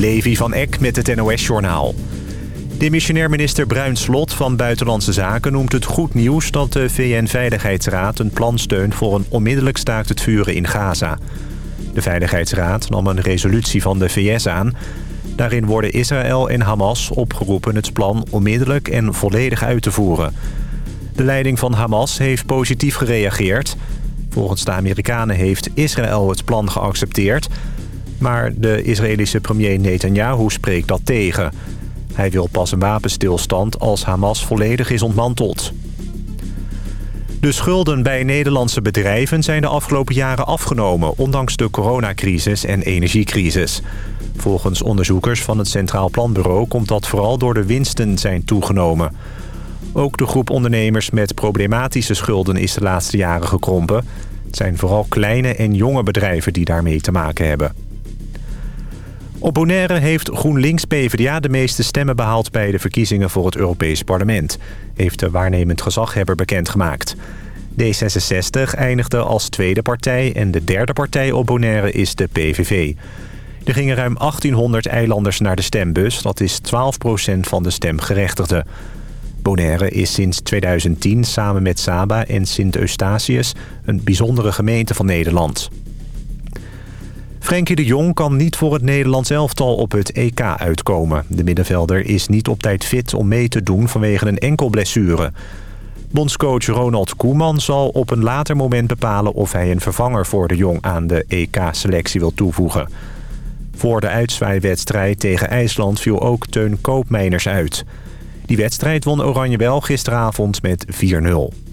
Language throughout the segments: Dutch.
Levi van Eck met het NOS-journaal. Demissionair minister Bruin Slot van Buitenlandse Zaken noemt het goed nieuws... dat de VN-veiligheidsraad een plan steunt voor een onmiddellijk staakt het vuren in Gaza. De Veiligheidsraad nam een resolutie van de VS aan. Daarin worden Israël en Hamas opgeroepen het plan onmiddellijk en volledig uit te voeren. De leiding van Hamas heeft positief gereageerd. Volgens de Amerikanen heeft Israël het plan geaccepteerd... maar de Israëlische premier Netanyahu spreekt dat tegen... Hij wil pas een wapenstilstand als Hamas volledig is ontmanteld. De schulden bij Nederlandse bedrijven zijn de afgelopen jaren afgenomen... ondanks de coronacrisis en energiecrisis. Volgens onderzoekers van het Centraal Planbureau... komt dat vooral door de winsten zijn toegenomen. Ook de groep ondernemers met problematische schulden is de laatste jaren gekrompen. Het zijn vooral kleine en jonge bedrijven die daarmee te maken hebben. Op Bonaire heeft GroenLinks-PVDA de meeste stemmen behaald... bij de verkiezingen voor het Europees Parlement... heeft de waarnemend gezaghebber bekendgemaakt. D66 eindigde als tweede partij en de derde partij op Bonaire is de PVV. Er gingen ruim 1800 eilanders naar de stembus. Dat is 12% van de stemgerechtigden. Bonaire is sinds 2010 samen met Saba en Sint-Eustatius... een bijzondere gemeente van Nederland. Frenkie de Jong kan niet voor het Nederlands elftal op het EK uitkomen. De middenvelder is niet op tijd fit om mee te doen vanwege een enkel blessure. Bondscoach Ronald Koeman zal op een later moment bepalen... of hij een vervanger voor de Jong aan de EK-selectie wil toevoegen. Voor de uitzwaaiwedstrijd tegen IJsland viel ook Teun Koopmeiners uit. Die wedstrijd won Oranje wel gisteravond met 4-0.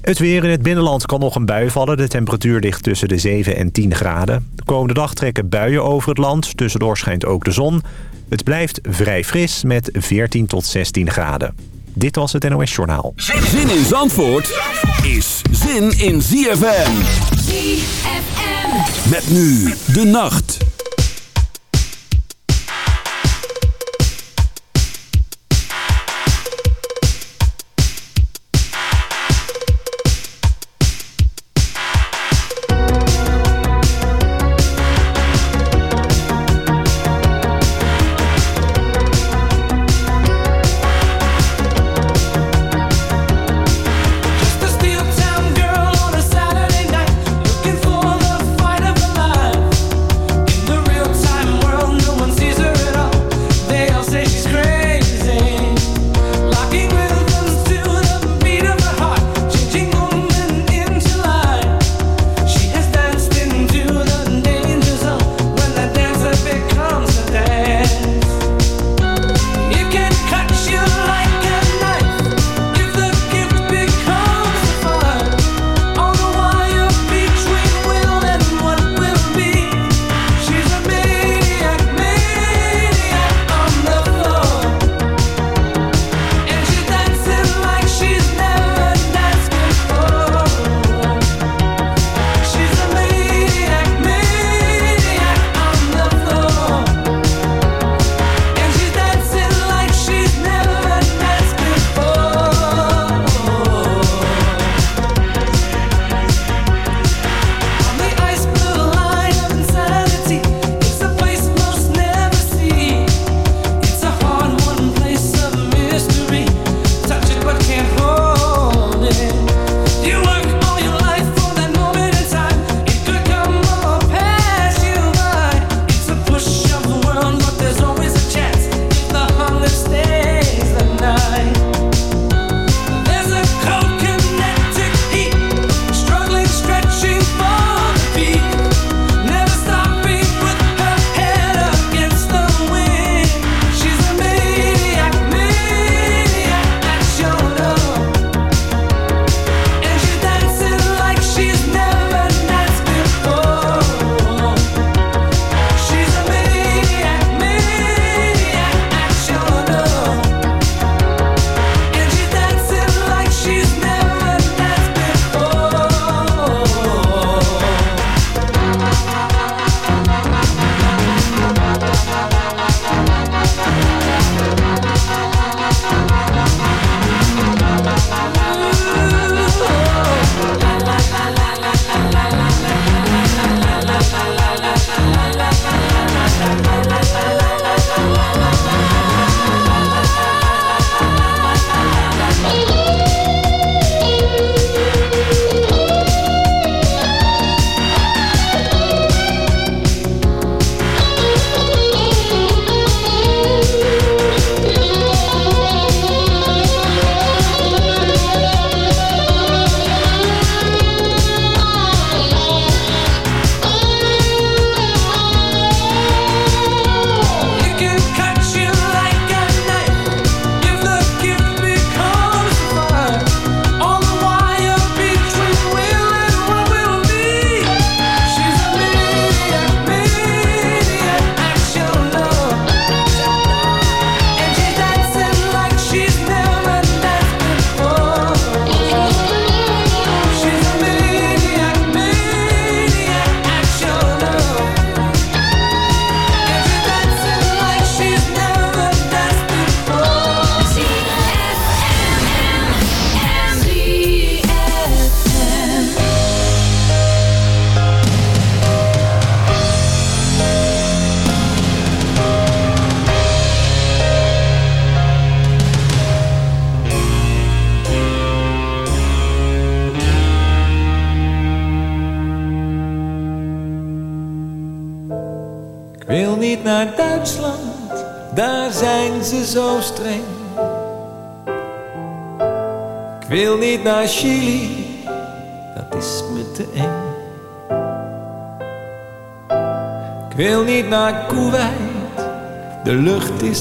Het weer in het binnenland kan nog een bui vallen. De temperatuur ligt tussen de 7 en 10 graden. De komende dag trekken buien over het land. Tussendoor schijnt ook de zon. Het blijft vrij fris met 14 tot 16 graden. Dit was het NOS Journaal. Zin in Zandvoort is zin in ZFM. ZFM. Met nu de nacht.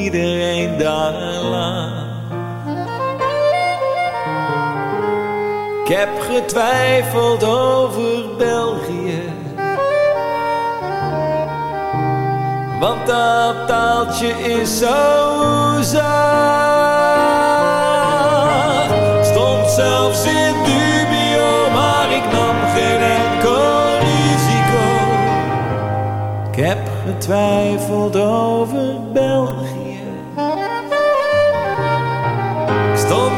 iedereen daar laat. Ik heb getwijfeld over België. Want dat taaltje is zo zacht. Stond zelfs in dubio, maar ik nam geen enkel risico. Ik heb getwijfeld over België.